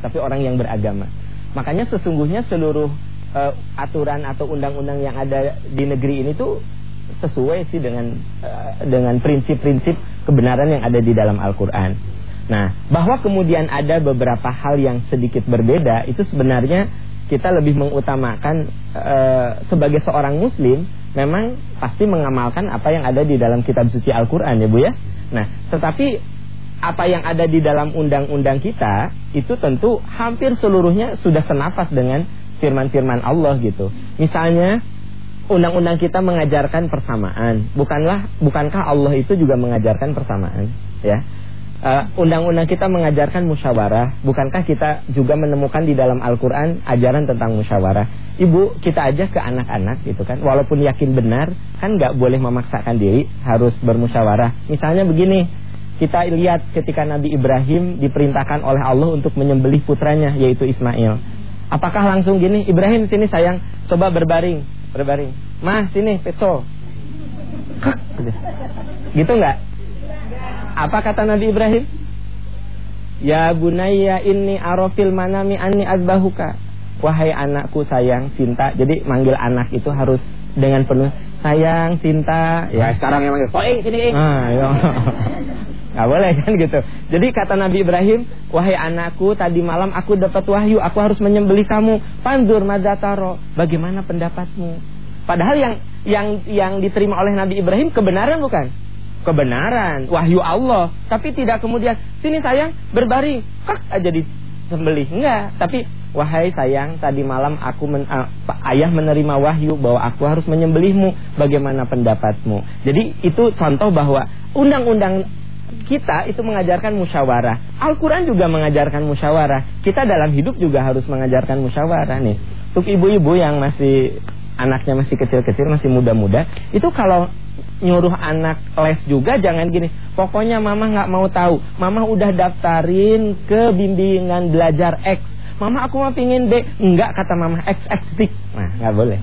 tapi orang yang beragama. Makanya sesungguhnya seluruh uh, aturan atau undang-undang yang ada di negeri ini tuh sesuai sih dengan uh, dengan prinsip-prinsip kebenaran yang ada di dalam Al-Qur'an. Nah, bahwa kemudian ada beberapa hal yang sedikit berbeda itu sebenarnya kita lebih mengutamakan uh, sebagai seorang muslim memang pasti mengamalkan apa yang ada di dalam kitab suci Al-Qur'an ya Bu ya. Nah, tetapi apa yang ada di dalam undang-undang kita itu tentu hampir seluruhnya sudah senafas dengan firman-firman Allah gitu. Misalnya undang-undang kita mengajarkan persamaan. Bukanlah bukankah Allah itu juga mengajarkan persamaan, ya? Eh, undang-undang uh, kita mengajarkan musyawarah. Bukankah kita juga menemukan di dalam Al-Quran ajaran tentang musyawarah? Ibu, kita aja ke anak-anak gitu kan. Walaupun yakin benar, kan nggak boleh memaksakan diri harus bermusyawarah. Misalnya begini, kita lihat ketika Nabi Ibrahim diperintahkan oleh Allah untuk menyembelih putranya, yaitu Ismail. Apakah langsung gini, Ibrahim sini sayang, coba berbaring, berbaring. Mah sini, peso. Gitu nggak? Apa kata Nabi Ibrahim? Ya bunayya inni arafil manami anni azbahuka. Wahai anakku sayang, cinta. Jadi manggil anak itu harus dengan penuh sayang, cinta. Ya nah, sekarang yang manggil, "Toing sini, Nah, ya. Gak boleh kan gitu. Jadi kata Nabi Ibrahim, wahai anakku, tadi malam aku dapat wahyu, aku harus menyembelih kamu. Pandur madataro, bagaimana pendapatmu? Padahal yang yang yang diterima oleh Nabi Ibrahim kebenaran bukan? kebenaran, wahyu Allah, tapi tidak kemudian sini sayang berbaring, kak aja disembelih. Enggak, tapi wahai sayang, tadi malam aku men, uh, ayah menerima wahyu bahwa aku harus menyembelihmu. Bagaimana pendapatmu? Jadi itu contoh bahwa undang-undang kita itu mengajarkan musyawarah. Al-Quran juga mengajarkan musyawarah. Kita dalam hidup juga harus mengajarkan musyawarah nih. Untuk ibu-ibu yang masih anaknya masih kecil-kecil, masih muda-muda, itu kalau nyuruh anak les juga jangan gini. Pokoknya mama nggak mau tahu. Mama udah daftarin ke bimbingan belajar X. Mama aku mau pingin D. Enggak kata mama X X. Nah, nggak boleh.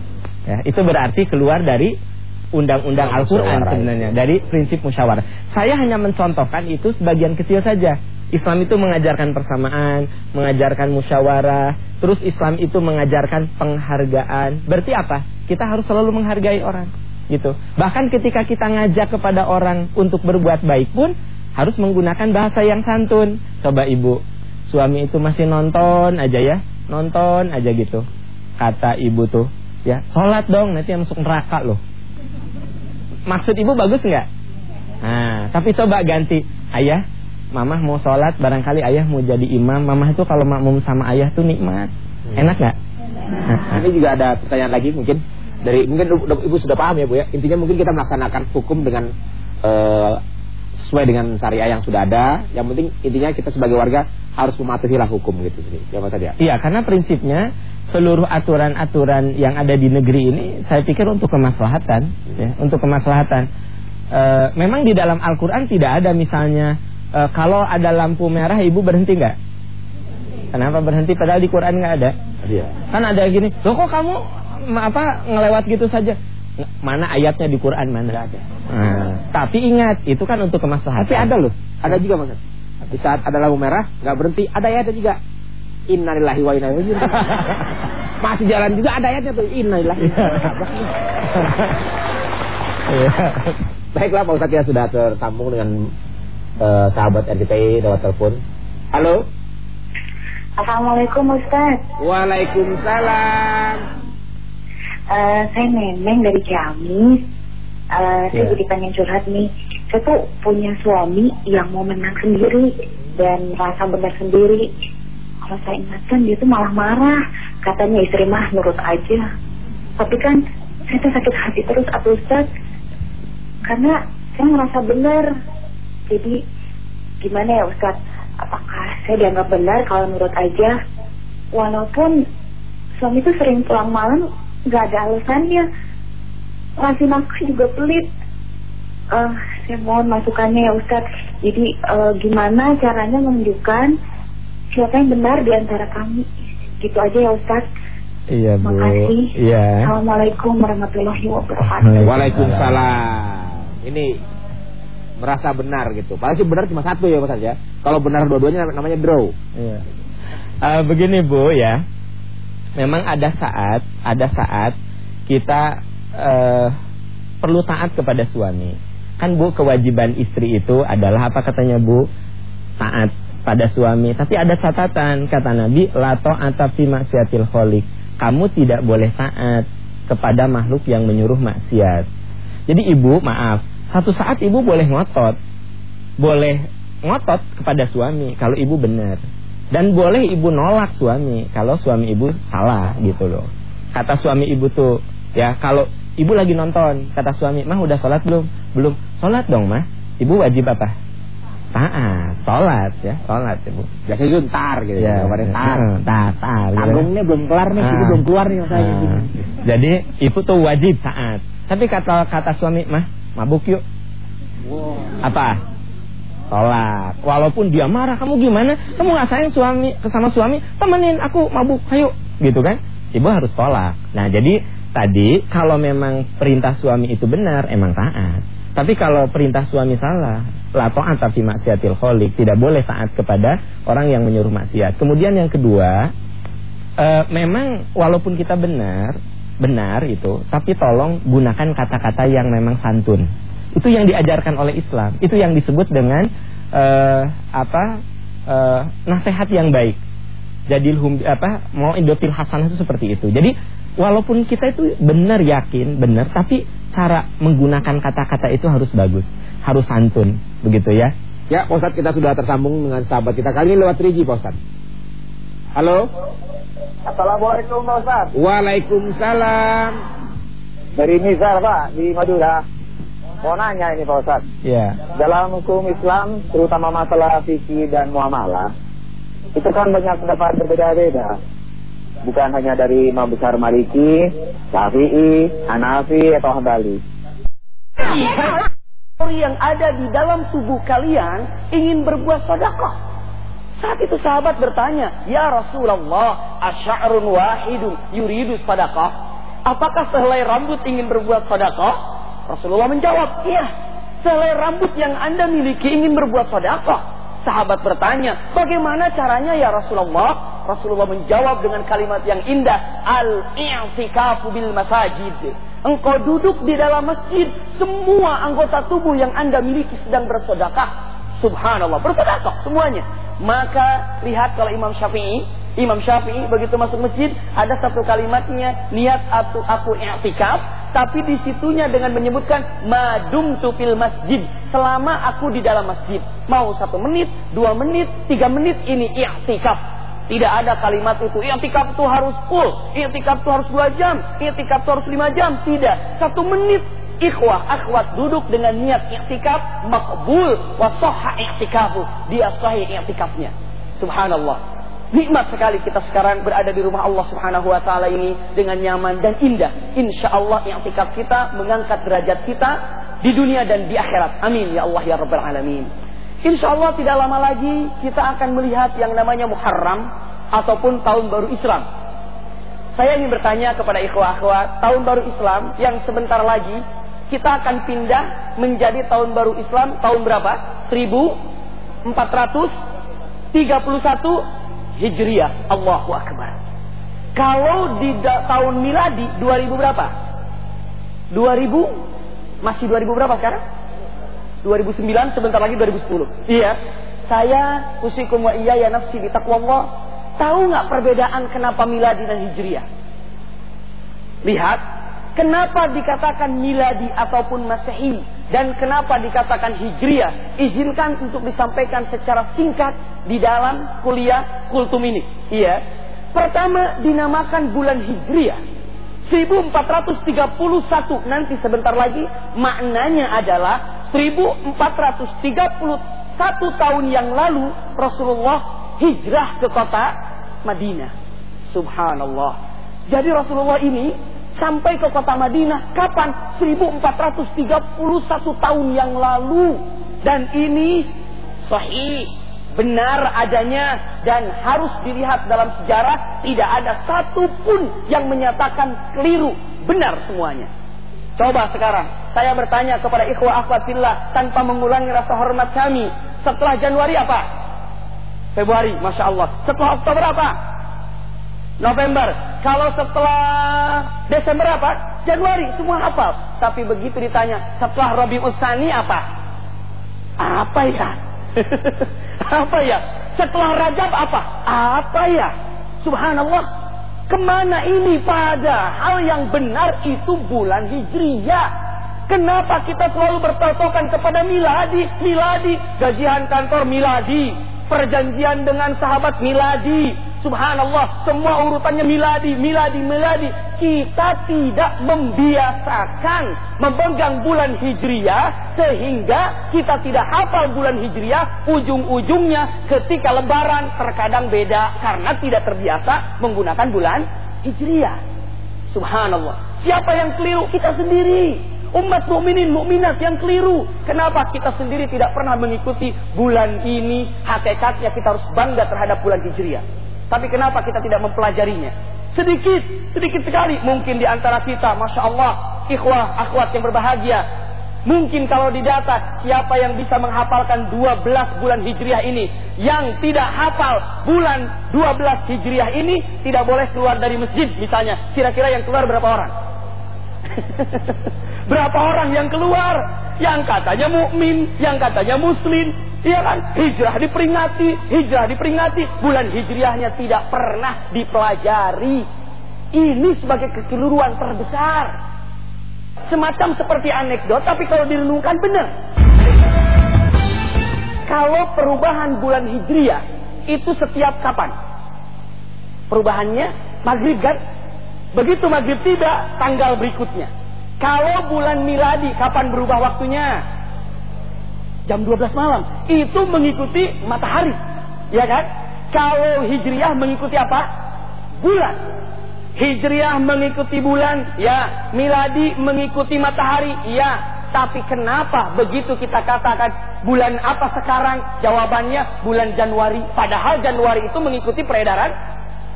Ya, itu berarti keluar dari undang-undang Al-Qur'an sebenarnya, dari prinsip musyawarah. Saya hanya mencontohkan itu sebagian kecil saja. Islam itu mengajarkan persamaan, mengajarkan musyawarah, terus Islam itu mengajarkan penghargaan. Berarti apa? Kita harus selalu menghargai orang gitu. Bahkan ketika kita ngajak kepada orang untuk berbuat baik pun harus menggunakan bahasa yang santun. Coba ibu, suami itu masih nonton aja ya, nonton aja gitu. Kata ibu tuh, ya sholat dong nanti yang masuk neraka loh. Maksud ibu bagus nggak? Nah, tapi coba ganti, ayah, mamah mau sholat, barangkali ayah mau jadi imam. Mamah itu kalau makmum sama ayah tuh nikmat, enak nggak? Nah, ini juga ada pertanyaan lagi mungkin dari mungkin ibu sudah paham ya bu ya. Intinya mungkin kita melaksanakan hukum dengan uh, sesuai dengan syariah yang sudah ada. Yang penting intinya kita sebagai warga harus mematuhilah hukum gitu ya Pak ya? Iya karena prinsipnya seluruh aturan-aturan yang ada di negeri ini saya pikir untuk kemaslahatan ya untuk kemaslahatan e, memang di dalam Al-Qur'an tidak ada misalnya e, kalau ada lampu merah ibu berhenti nggak Kenapa berhenti padahal di Quran nggak ada? Iya. Kan ada gini, loh kok kamu apa ngelewat gitu saja mana ayatnya di Quran mana ada. Nah, tapi ingat itu kan untuk kemaslahatan. Tapi ada loh, ada juga mas. Di saat ada lampu merah nggak berhenti, ada ayatnya juga. Innalillahi wa inna ilaihi Masih jalan juga ada ayatnya tuh innalillahi. Iya. Baiklah Pak Ustadz ya sudah tertampung dengan uh, sahabat RTPI lewat telepon. Halo. Assalamualaikum Ustaz. Waalaikumsalam. Uh, saya Neneng dari Ciamis. Uh, saya yeah. jadi pengen curhat nih. Saya tuh punya suami yang mau menang sendiri dan merasa benar sendiri. Kalau saya ingatkan dia tuh malah marah. Katanya istri mah nurut aja. Tapi kan saya tuh sakit hati terus atau Ustaz. Karena saya merasa benar. Jadi gimana ya Ustaz? Apakah saya dianggap benar kalau nurut aja? Walaupun suami itu sering pulang malam nggak ada alasannya ngasih nafkah juga pelit uh, saya mohon masukannya ya Ustaz jadi uh, gimana caranya menunjukkan siapa yang benar di antara kami gitu aja ya Ustaz Iya Bu. Makasih. Iya. Assalamualaikum warahmatullahi wabarakatuh. Waalaikumsalam. Ini merasa benar gitu. Padahal sih benar cuma satu ya Mas ya. Kalau benar dua-duanya namanya draw. Iya. Uh, begini Bu ya. Memang ada saat, ada saat kita uh, perlu taat kepada suami. Kan Bu kewajiban istri itu adalah apa katanya Bu? Taat pada suami. Tapi ada catatan kata Nabi, la ta'ata fi maksiatil kholik. Kamu tidak boleh taat kepada makhluk yang menyuruh maksiat. Jadi ibu, maaf, satu saat ibu boleh ngotot. Boleh ngotot kepada suami kalau ibu benar. Dan boleh ibu nolak suami kalau suami ibu salah gitu loh. Kata suami ibu tuh, ya kalau ibu lagi nonton, kata suami, "Mah udah sholat belum?" "Belum." "Sholat dong, Mah." Ibu wajib apa? Taat, sholat ya, sholat ibu. Biasanya itu ntar gitu, ya, ya, tar, tar, tar. Tanggungnya belum kelar nih, nah, belum keluar nih makanya. Nah, jadi ibu tuh wajib taat. Tapi kata kata suami, "Mah, mabuk yuk." Wow. Apa? tolak. Walaupun dia marah, kamu gimana? Kamu nggak sayang suami kesama suami? Temenin aku mabuk, ayo, gitu kan? Ibu harus tolak. Nah, jadi tadi kalau memang perintah suami itu benar, emang taat. Tapi kalau perintah suami salah, la ta'ata fi maksiatil kholik, tidak boleh taat kepada orang yang menyuruh maksiat. Kemudian yang kedua, e, memang walaupun kita benar, benar itu, tapi tolong gunakan kata-kata yang memang santun. Itu yang diajarkan oleh Islam. Itu yang disebut dengan uh, apa? Uh, nasihat yang baik. Jadi hum apa? Mau indotil hasanah itu seperti itu. Jadi walaupun kita itu benar yakin, benar, tapi cara menggunakan kata-kata itu harus bagus, harus santun, begitu ya. Ya, Pak kita sudah tersambung dengan sahabat kita kali ini lewat 3G, Pak Halo. Assalamualaikum Pak Waalaikumsalam. Dari Nizar Pak di Madura. Mau nanya ini Pak Ustaz. Iya. Dalam hukum Islam, terutama masalah fikih dan muamalah, itu kan banyak pendapat berbeda-beda. Bukan hanya dari Imam Besar Maliki, Syafi'i, Hanafi, atau Hambali. yang ada di dalam tubuh kalian ingin berbuat sedekah. Saat itu sahabat bertanya, Ya Rasulullah, asya'run wahidun yuridu sadaqah? Apakah sehelai rambut ingin berbuat sedekah? Rasulullah menjawab, iya. Selai rambut yang anda miliki ingin berbuat sedekah. Sahabat bertanya, bagaimana caranya ya Rasulullah? Rasulullah menjawab dengan kalimat yang indah, al-i'tikafu bil masajid. Engkau duduk di dalam masjid, semua anggota tubuh yang anda miliki sedang bersedekah. Subhanallah, bersedekah semuanya. Maka lihat kalau Imam Syafi'i, Imam Syafi'i begitu masuk masjid ada satu kalimatnya niat aku aku i'tikaf tapi di situnya dengan menyebutkan madum tu fil masjid. Selama aku di dalam masjid. Mau satu menit dua menit tiga menit ini i'tikaf. Tidak ada kalimat itu. I'tikaf itu harus full. I'tikaf itu harus dua jam. I'tikaf itu harus lima jam. Tidak. Satu menit ikhwah akhwat duduk dengan niat i'tikaf makbul wa sahha i'tikafu. Dia sahih i'tikafnya. Subhanallah Nikmat sekali kita sekarang berada di rumah Allah Subhanahu wa taala ini dengan nyaman dan indah. Insya Allah i'tikaf kita mengangkat derajat kita di dunia dan di akhirat. Amin ya Allah ya rabbal alamin. Insya Allah tidak lama lagi kita akan melihat yang namanya Muharram ataupun tahun baru Islam. Saya ingin bertanya kepada ikhwah-ikhwah, tahun baru Islam yang sebentar lagi kita akan pindah menjadi tahun baru Islam tahun berapa? 1431 Hijriah. Allahu Akbar. Kalau di tahun miladi 2000 berapa? 2000 masih 2000 berapa sekarang? 2009 sebentar lagi 2010. Iya. Saya usikum wa iya ya nafsi bi taqwallah. Tahu nggak perbedaan kenapa miladi dan hijriah? Lihat Kenapa dikatakan miladi ataupun masehi dan kenapa dikatakan hijriah? Izinkan untuk disampaikan secara singkat di dalam kuliah kultum ini. Iya. Pertama dinamakan bulan hijriah. 1431 nanti sebentar lagi maknanya adalah 1431 tahun yang lalu Rasulullah hijrah ke kota Madinah. Subhanallah. Jadi Rasulullah ini sampai ke kota Madinah kapan? 1431 tahun yang lalu. Dan ini sahih, benar adanya dan harus dilihat dalam sejarah tidak ada satupun yang menyatakan keliru, benar semuanya. Coba sekarang saya bertanya kepada ikhwah akhwat tanpa mengulangi rasa hormat kami. Setelah Januari apa? Februari, Masya Allah. Setelah Oktober apa? November. Kalau setelah Desember apa? Januari, semua hafal. Tapi begitu ditanya, setelah Rabiul Tsani apa? Apa ya? apa ya? Setelah Rajab apa? Apa ya? Subhanallah. Ke mana ini padahal yang benar itu bulan Hijriyah. Kenapa kita selalu bertotokan kepada miladi, miladi, gajian kantor miladi, perjanjian dengan sahabat miladi. Subhanallah, semua urutannya miladi, miladi, miladi. Kita tidak membiasakan memegang bulan Hijriah sehingga kita tidak hafal bulan Hijriah. Ujung-ujungnya ketika lebaran terkadang beda karena tidak terbiasa menggunakan bulan Hijriah. Subhanallah. Siapa yang keliru? Kita sendiri. Umat mukminin mukminat yang keliru. Kenapa kita sendiri tidak pernah mengikuti bulan ini? Hakikatnya kita harus bangga terhadap bulan Hijriah. Tapi kenapa kita tidak mempelajarinya? Sedikit, sedikit sekali mungkin di antara kita, masya Allah, ikhwah, akhwat yang berbahagia. Mungkin kalau didata siapa yang bisa menghafalkan 12 bulan Hijriah ini Yang tidak hafal bulan 12 Hijriah ini Tidak boleh keluar dari masjid misalnya Kira-kira yang keluar berapa orang? Berapa orang yang keluar yang katanya mukmin, yang katanya muslim, iya kan? Hijrah diperingati, hijrah diperingati, bulan hijriahnya tidak pernah dipelajari. Ini sebagai kekeliruan terbesar. Semacam seperti anekdot, tapi kalau direnungkan benar. Kalau perubahan bulan hijriah itu setiap kapan? Perubahannya maghrib kan? Begitu maghrib tiba, tanggal berikutnya. Kalau bulan miladi kapan berubah waktunya? Jam 12 malam. Itu mengikuti matahari. Ya kan? Kalau hijriah mengikuti apa? Bulan. Hijriah mengikuti bulan, ya. Miladi mengikuti matahari, ya. Tapi kenapa begitu kita katakan bulan apa sekarang? Jawabannya bulan Januari. Padahal Januari itu mengikuti peredaran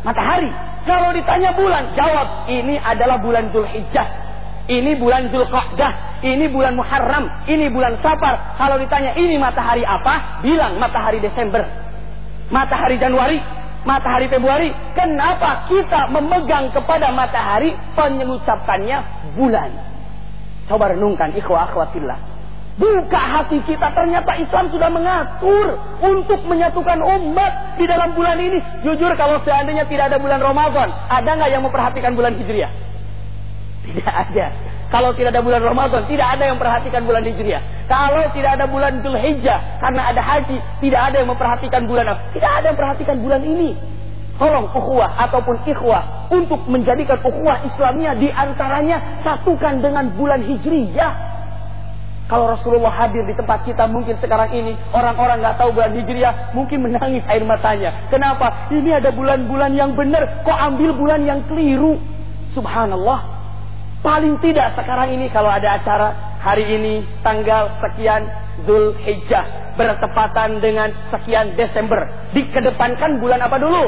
matahari. Kalau ditanya bulan, jawab ini adalah bulan Zulhijjah. Ini bulan Zulqa'dah, ini bulan Muharram, ini bulan Safar. Kalau ditanya ini matahari apa? Bilang matahari Desember. Matahari Januari, matahari Februari. Kenapa kita memegang kepada matahari penyelucapkannya bulan? Coba renungkan ikhwah akhwatillah. Buka hati kita ternyata Islam sudah mengatur untuk menyatukan umat di dalam bulan ini. Jujur kalau seandainya tidak ada bulan Ramadan, ada nggak yang memperhatikan bulan Hijriah? Tidak ada. Kalau tidak ada bulan Ramadan, tidak ada yang memperhatikan bulan Hijriah. Kalau tidak ada bulan Dzulhijjah, karena ada haji, tidak ada yang memperhatikan bulan apa? Tidak ada yang memperhatikan bulan ini. Tolong ukhuwah ataupun ikhwah untuk menjadikan ukhuwah Islamnya di antaranya satukan dengan bulan Hijriyah. Kalau Rasulullah hadir di tempat kita mungkin sekarang ini orang-orang nggak tahu bulan Hijriah mungkin menangis air matanya. Kenapa? Ini ada bulan-bulan yang benar, kok ambil bulan yang keliru? Subhanallah. Paling tidak sekarang ini kalau ada acara hari ini tanggal sekian Zul Hijjah bertepatan dengan sekian Desember. Dikedepankan bulan apa dulu?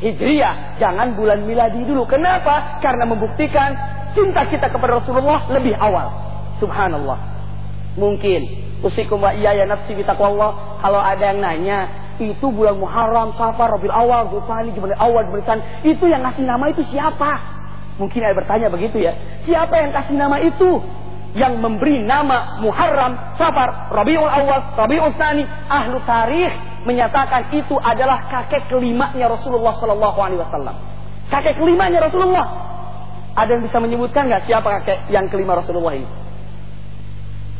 Hijriah, jangan bulan miladi dulu. Kenapa? Karena membuktikan cinta kita kepada Rasulullah lebih awal. Subhanallah. Mungkin usikum wa iya ya nafsi bitaqwallah. Kalau ada yang nanya, itu bulan Muharram, Safar, Rabiul Awal, Zulfani, Jumadil Awal, Jumadil Itu yang ngasih nama itu siapa? Mungkin ada bertanya begitu ya. Siapa yang kasih nama itu? Yang memberi nama Muharram, Safar, Rabiul Awal, Rabiul Tsani, ahlu tarikh menyatakan itu adalah kakek kelimanya Rasulullah Sallallahu Alaihi Wasallam. Kakek kelimanya Rasulullah. Ada yang bisa menyebutkan nggak siapa kakek yang kelima Rasulullah ini?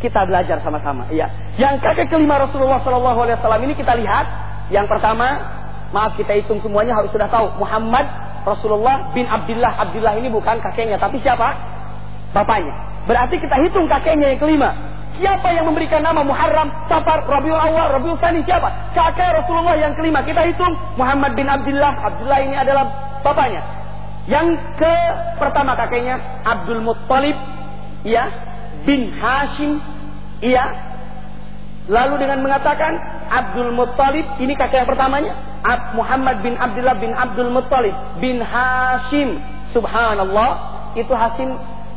Kita belajar sama-sama. Ya, yang kakek kelima Rasulullah Sallallahu Alaihi Wasallam ini kita lihat. Yang pertama, maaf kita hitung semuanya harus sudah tahu Muhammad Rasulullah bin Abdullah. Abdullah ini bukan kakeknya, tapi siapa? Bapaknya. Berarti kita hitung kakeknya yang kelima. Siapa yang memberikan nama Muharram, Safar, Rabiul Awal, Rabiul Tsani siapa? Kakek Rasulullah yang kelima. Kita hitung Muhammad bin Abdullah. Abdullah ini adalah bapaknya. Yang ke pertama kakeknya Abdul Muttalib, ya, bin Hashim, iya. Lalu dengan mengatakan Abdul Muttalib, ini kakek yang pertamanya. Ab Muhammad bin Abdullah bin Abdul Muttalib bin Hashim. Subhanallah, itu Hashim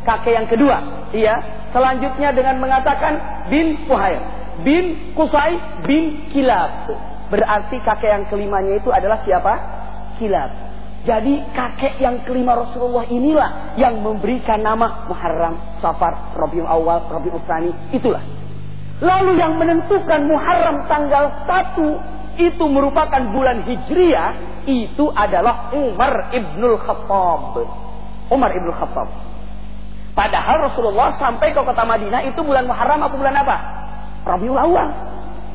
kakek yang kedua. Iya. Selanjutnya dengan mengatakan bin Fuhair, bin Kusai, bin Kilab. Berarti kakek yang kelimanya itu adalah siapa? Kilab. Jadi kakek yang kelima Rasulullah inilah yang memberikan nama Muharram, Safar, Rabiul Awal, Rabiul Tsani. Itulah. Lalu yang menentukan Muharram tanggal 1 itu merupakan bulan Hijriah itu adalah Umar ibnul Khattab. Umar ibnul Khattab. Padahal Rasulullah sampai ke kota Madinah itu bulan Muharram atau bulan apa? Rabiul Awal.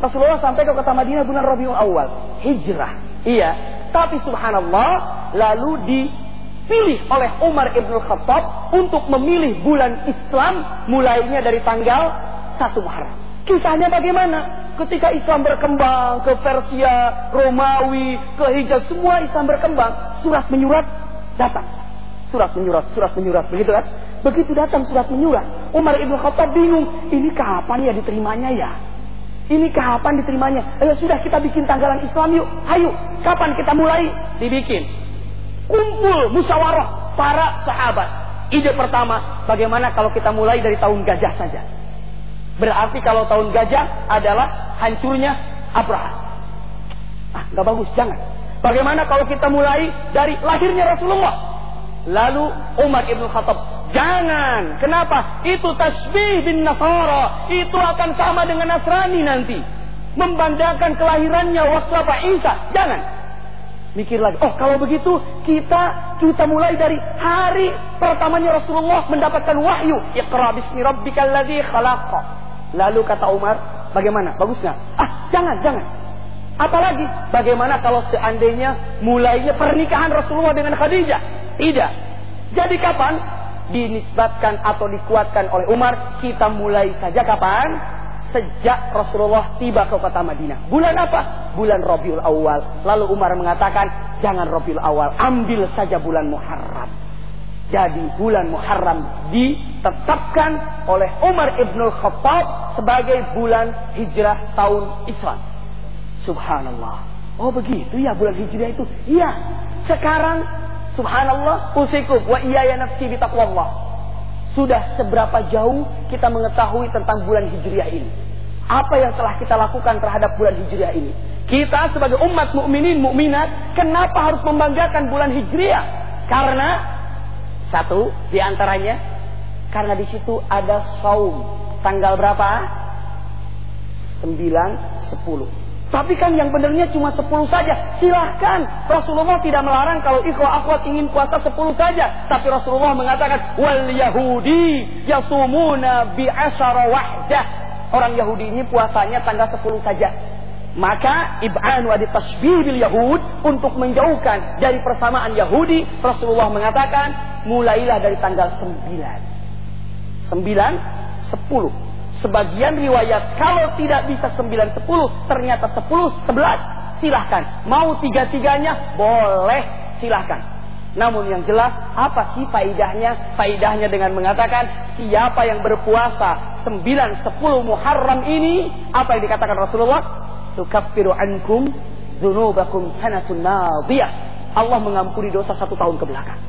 Rasulullah sampai ke kota Madinah bulan Rabiul Awal. Hijrah. Iya. Tapi subhanallah lalu dipilih oleh Umar Ibn Khattab untuk memilih bulan Islam mulainya dari tanggal 1 Muharram. Kisahnya bagaimana? Ketika Islam berkembang ke Persia, Romawi, ke Hijaz, semua Islam berkembang, surat menyurat datang. Surat menyurat, surat menyurat, begitu kan? Begitu datang surat menyurat, Umar Ibn Khattab bingung, ini kapan ya diterimanya ya? Ini kapan diterimanya? Ayo sudah kita bikin tanggalan Islam yuk. Ayo, kapan kita mulai? Dibikin. Kumpul musyawarah para sahabat. Ide pertama, bagaimana kalau kita mulai dari tahun gajah saja? Berarti kalau tahun gajah adalah hancurnya Abraham. Ah, nggak bagus, jangan. Bagaimana kalau kita mulai dari lahirnya Rasulullah? Lalu Umar ibn Khattab Jangan. Kenapa? Itu tasbih bin Nasara. Itu akan sama dengan Nasrani nanti. Membanggakan kelahirannya waktu apa Isa. Jangan. Mikir lagi. Oh kalau begitu kita kita mulai dari hari pertamanya Rasulullah mendapatkan wahyu. Iqra bismi rabbikal ladzi khalaq. Lalu kata Umar, bagaimana? Bagus nggak? Ah, jangan, jangan. Apalagi bagaimana kalau seandainya mulainya pernikahan Rasulullah dengan Khadijah? Tidak. Jadi kapan? dinisbatkan atau dikuatkan oleh Umar, kita mulai saja kapan? Sejak Rasulullah tiba ke kota Madinah. Bulan apa? Bulan Rabiul Awal. Lalu Umar mengatakan, jangan Rabiul Awal, ambil saja bulan Muharram. Jadi bulan Muharram ditetapkan oleh Umar Ibn Khattab sebagai bulan hijrah tahun Islam. Subhanallah. Oh begitu ya bulan hijrah itu? Iya. Sekarang Subhanallah, usikum wa iya ya nafsi bitaqwallah. Sudah seberapa jauh kita mengetahui tentang bulan Hijriah ini? Apa yang telah kita lakukan terhadap bulan Hijriah ini? Kita sebagai umat mukminin mukminat, kenapa harus membanggakan bulan Hijriah? Karena satu di antaranya karena di situ ada saum. Tanggal berapa? 9 10. Tapi kan yang benernya cuma 10 saja. Silahkan. Rasulullah tidak melarang kalau ikhwah akhwat ingin puasa 10 saja. Tapi Rasulullah mengatakan, Wal Yahudi yasumuna bi asyara wahdah. Orang Yahudi ini puasanya tanggal 10 saja. Maka ib'anu adi tasbih bil Yahud untuk menjauhkan dari persamaan Yahudi, Rasulullah mengatakan mulailah dari tanggal 9. 9 10 Sebagian riwayat kalau tidak bisa 9 10 ternyata 10 11 silahkan. Mau tiga-tiganya boleh silahkan. Namun yang jelas apa sih faidahnya? Faidahnya dengan mengatakan siapa yang berpuasa 9 10 Muharram ini apa yang dikatakan Rasulullah? Tukaffiru ankum dzunubakum sanatun nadiyah. Allah mengampuni dosa satu tahun ke belakang.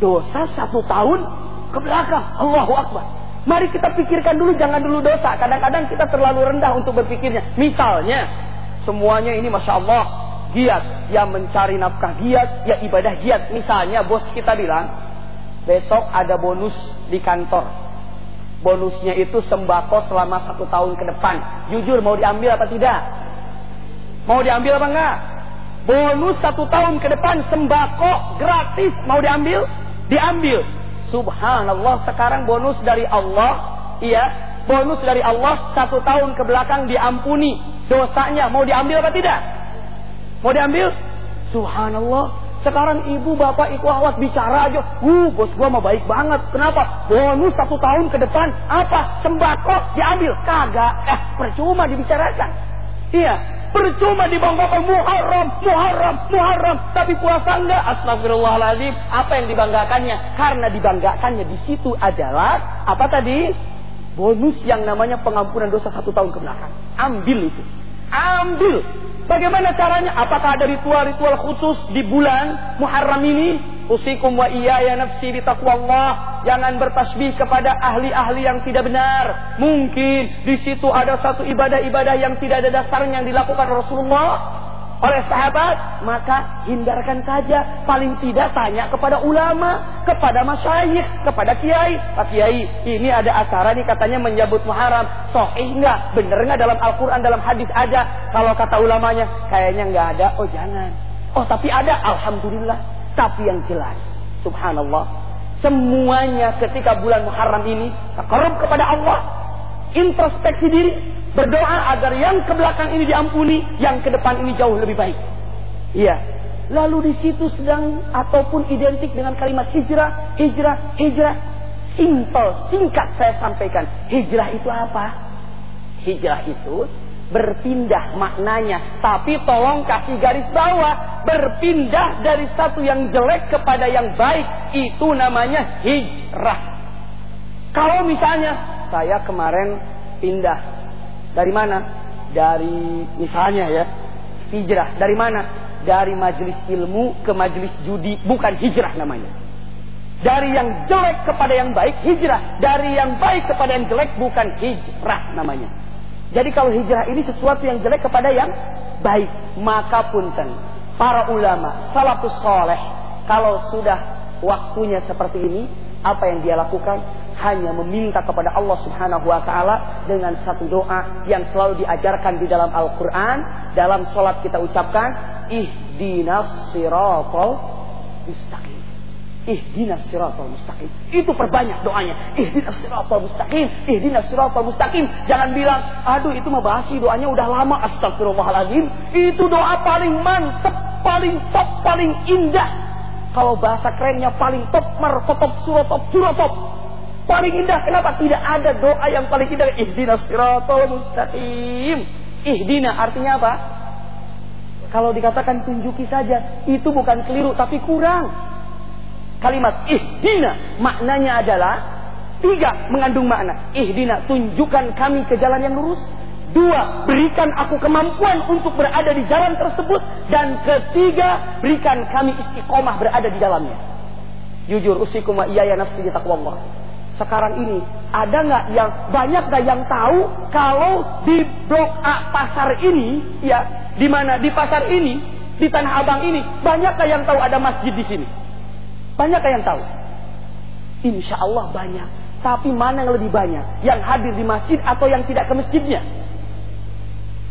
Dosa satu tahun ke belakang. Allahu Akbar. Mari kita pikirkan dulu, jangan dulu dosa. Kadang-kadang kita terlalu rendah untuk berpikirnya. Misalnya, semuanya ini Masya Allah, giat. Yang mencari nafkah giat, ya ibadah giat. Misalnya bos kita bilang, besok ada bonus di kantor. Bonusnya itu sembako selama satu tahun ke depan. Jujur mau diambil apa tidak? Mau diambil apa enggak? Bonus satu tahun ke depan sembako gratis mau diambil? Diambil. Subhanallah sekarang bonus dari Allah, iya, bonus dari Allah satu tahun ke belakang diampuni dosanya. Mau diambil apa tidak? Mau diambil? Subhanallah. Sekarang ibu bapak ikhwat bicara aja, uh bos gua mah baik banget. Kenapa? Bonus satu tahun ke depan apa? Sembako diambil? Kagak. Eh percuma dibicarakan. Iya, Percuma dibanggakan Muharram, Muharram, Muharram. Tapi puasa enggak? Astagfirullahaladzim. Apa yang dibanggakannya? Karena dibanggakannya di situ adalah apa tadi? Bonus yang namanya pengampunan dosa satu tahun ke belakang. Ambil itu. Ambil. Bagaimana caranya? Apakah ada ritual-ritual khusus di bulan Muharram ini? Usikum wa iyaya nafsi bitaqwallah. Jangan bertasbih kepada ahli-ahli yang tidak benar. Mungkin di situ ada satu ibadah-ibadah yang tidak ada dasarnya yang dilakukan Rasulullah oleh sahabat, maka hindarkan saja. Paling tidak tanya kepada ulama, kepada masyayikh, kepada kiai. Pak kiai, ini ada acara nih katanya menyebut Muharram. Sahih enggak? Bener enggak dalam Al-Qur'an, dalam hadis ada? Kalau kata ulamanya, kayaknya enggak ada. Oh, jangan. Oh, tapi ada. Alhamdulillah. Tapi yang jelas, subhanallah, semuanya ketika bulan Muharram ini korup kepada Allah, introspeksi diri, Berdoa agar yang ke belakang ini diampuni, yang ke depan ini jauh lebih baik. Iya. Lalu di situ sedang ataupun identik dengan kalimat hijrah, hijrah, hijrah. Simple, singkat saya sampaikan. Hijrah itu apa? Hijrah itu berpindah maknanya. Tapi tolong kasih garis bawah. Berpindah dari satu yang jelek kepada yang baik. Itu namanya hijrah. Kalau misalnya saya kemarin pindah dari mana? Dari misalnya ya, hijrah. Dari mana? Dari majelis ilmu ke majelis judi, bukan hijrah namanya. Dari yang jelek kepada yang baik, hijrah. Dari yang baik kepada yang jelek, bukan hijrah namanya. Jadi kalau hijrah ini sesuatu yang jelek kepada yang baik, maka punten. Para ulama, salafus soleh, kalau sudah waktunya seperti ini, apa yang dia lakukan? hanya meminta kepada Allah Subhanahu wa taala dengan satu doa yang selalu diajarkan di dalam Al-Qur'an, dalam salat kita ucapkan ihdinas siratal mustaqim. Ihdinas siratal mustaqim. Itu perbanyak doanya. Ihdinas siratal mustaqim, ihdinas siratal mustaqim. Jangan bilang, "Aduh, itu mah basi doanya udah lama." Astagfirullahaladzim. Itu doa paling mantap, paling top, paling indah. Kalau bahasa kerennya paling top, markotop, surotop, surotop paling indah. Kenapa? Tidak ada doa yang paling indah. Ihdina siratal mustaqim. Ihdina artinya apa? Kalau dikatakan tunjuki saja, itu bukan keliru tapi kurang. Kalimat ihdina maknanya adalah tiga mengandung makna. Ihdina tunjukkan kami ke jalan yang lurus. Dua, berikan aku kemampuan untuk berada di jalan tersebut. Dan ketiga, berikan kami istiqomah berada di dalamnya. Jujur, usikum wa iyaya nafsi di Allah sekarang ini ada nggak yang banyak nggak yang tahu kalau di blok A pasar ini ya di mana di pasar ini di tanah abang ini banyak nggak yang tahu ada masjid di sini banyak yang tahu? Insya Allah banyak. Tapi mana yang lebih banyak? Yang hadir di masjid atau yang tidak ke masjidnya?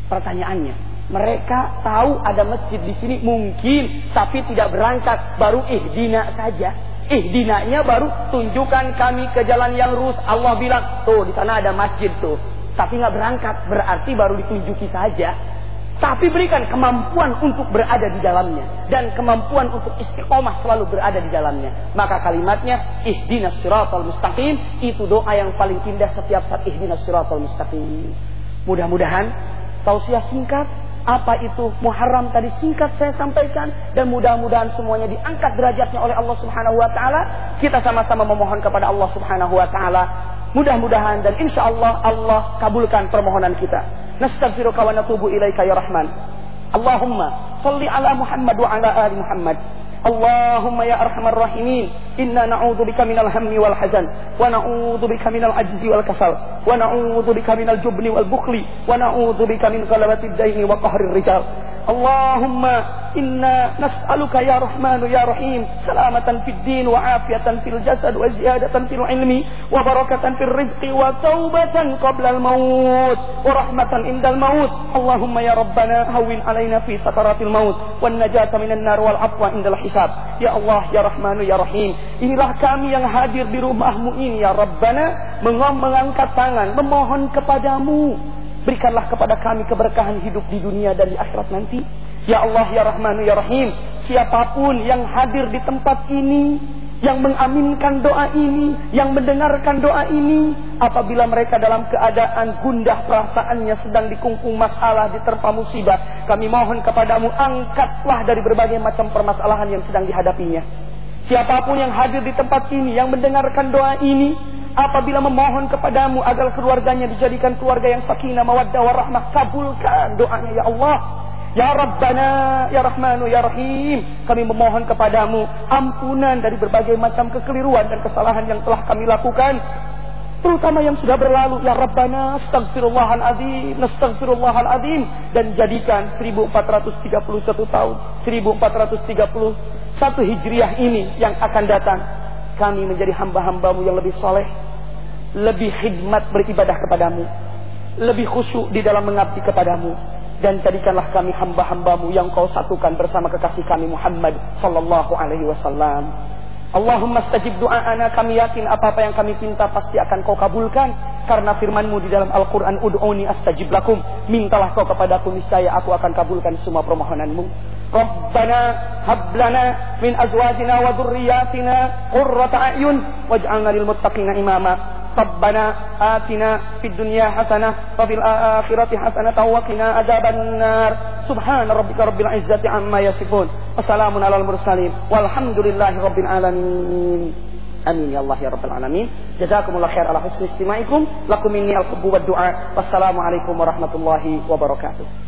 Pertanyaannya mereka tahu ada masjid di sini? Mungkin tapi tidak berangkat. Baru ihdina saja. Ihdinanya baru tunjukkan kami ke jalan yang lurus. Allah bilang, tuh di sana ada masjid tuh. Tapi nggak berangkat, berarti baru ditunjuki saja. Tapi berikan kemampuan untuk berada di dalamnya. Dan kemampuan untuk istiqomah selalu berada di dalamnya. Maka kalimatnya, ihdinas siratal mustaqim. Itu doa yang paling indah setiap saat ihdinas siratal mustaqim. Mudah-mudahan, tausiah singkat apa itu Muharram tadi singkat saya sampaikan dan mudah-mudahan semuanya diangkat derajatnya oleh Allah Subhanahu wa taala. Kita sama-sama memohon kepada Allah Subhanahu wa taala. Mudah-mudahan dan insya Allah Allah kabulkan permohonan kita. Nastaghfiruka wa natubu ilaika ya Rahman. Allahumma salli ala Muhammad wa ala ali Muhammad. Allahumma ya arhamar rahimin inna na'udzu bika minal hammi wal hazan wa na'udzu bika minal ajzi wal kasal wa na'udzu bika minal jubni wal bukhli wa na'udzu bika min wa Allahumma inna nas'aluka ya rahmanu ya rahim. Salamatan fid din wa afiatan fil jasad wa ziyadatan fil ilmi wa barakatan fil rizqi wa taubatan qabla al maut wa rahmatan indal maut. Allahumma ya rabbana hawin alaina fi sakaratil maut wan najata minan nar wal afwa indal hisab. Ya Allah ya rahmanu ya rahim. Inilah kami yang hadir di rumahmu ini ya rabbana. Mengangkat tangan memohon kepadamu. Berikanlah kepada kami keberkahan hidup di dunia dan di akhirat nanti. Ya Allah, Ya Rahman, Ya Rahim. Siapa pun yang hadir di tempat ini, yang mengaminkan doa ini, yang mendengarkan doa ini, apabila mereka dalam keadaan gundah perasaannya sedang dikungkung masalah, diterpa musibah, kami mohon kepadamu, angkatlah dari berbagai macam permasalahan yang sedang dihadapinya. Siapa pun yang hadir di tempat ini, yang mendengarkan doa ini, apabila memohon kepadamu agar keluarganya dijadikan keluarga yang sakinah mawaddah warahmah kabulkan doanya ya Allah Ya Rabbana, Ya Rahmanu, Ya Rahim. Kami memohon kepadamu ampunan dari berbagai macam kekeliruan dan kesalahan yang telah kami lakukan. Terutama yang sudah berlalu. Ya Rabbana, astagfirullahaladzim, astagfirullahaladzim. Dan jadikan 1431 tahun, 1431 Hijriah ini yang akan datang. Kami menjadi hamba-hambamu yang lebih soleh. Lebih khidmat beribadah kepadamu. Lebih khusyuk di dalam mengabdi kepadamu dan jadikanlah kami hamba-hambamu yang kau satukan bersama kekasih kami Muhammad sallallahu alaihi wasallam. Allahumma stajib doa'ana kami yakin apa-apa yang kami pinta pasti akan kau kabulkan. Karena firmanmu di dalam Al-Quran ud'uni astajib lakum. Mintalah kau kepadaku niscaya aku akan kabulkan semua permohonanmu Rabbana hablana min azwajina wa dhurriyyatina qurrata a'yun waj'alna lil muttaqina imama ربنا آتنا في الدنيا حسنة وفي الآخرة حسنة وقنا عذاب النار سبحان ربك رب العزة عما يصفون وسلام على المرسلين والحمد لله رب العالمين Amin ya Allah ya Rabbal Alamin. Jazakumullah khair ala husni istima'ikum. Lakum minni al-hubbu wa du'a. Wassalamualaikum warahmatullahi wabarakatuh.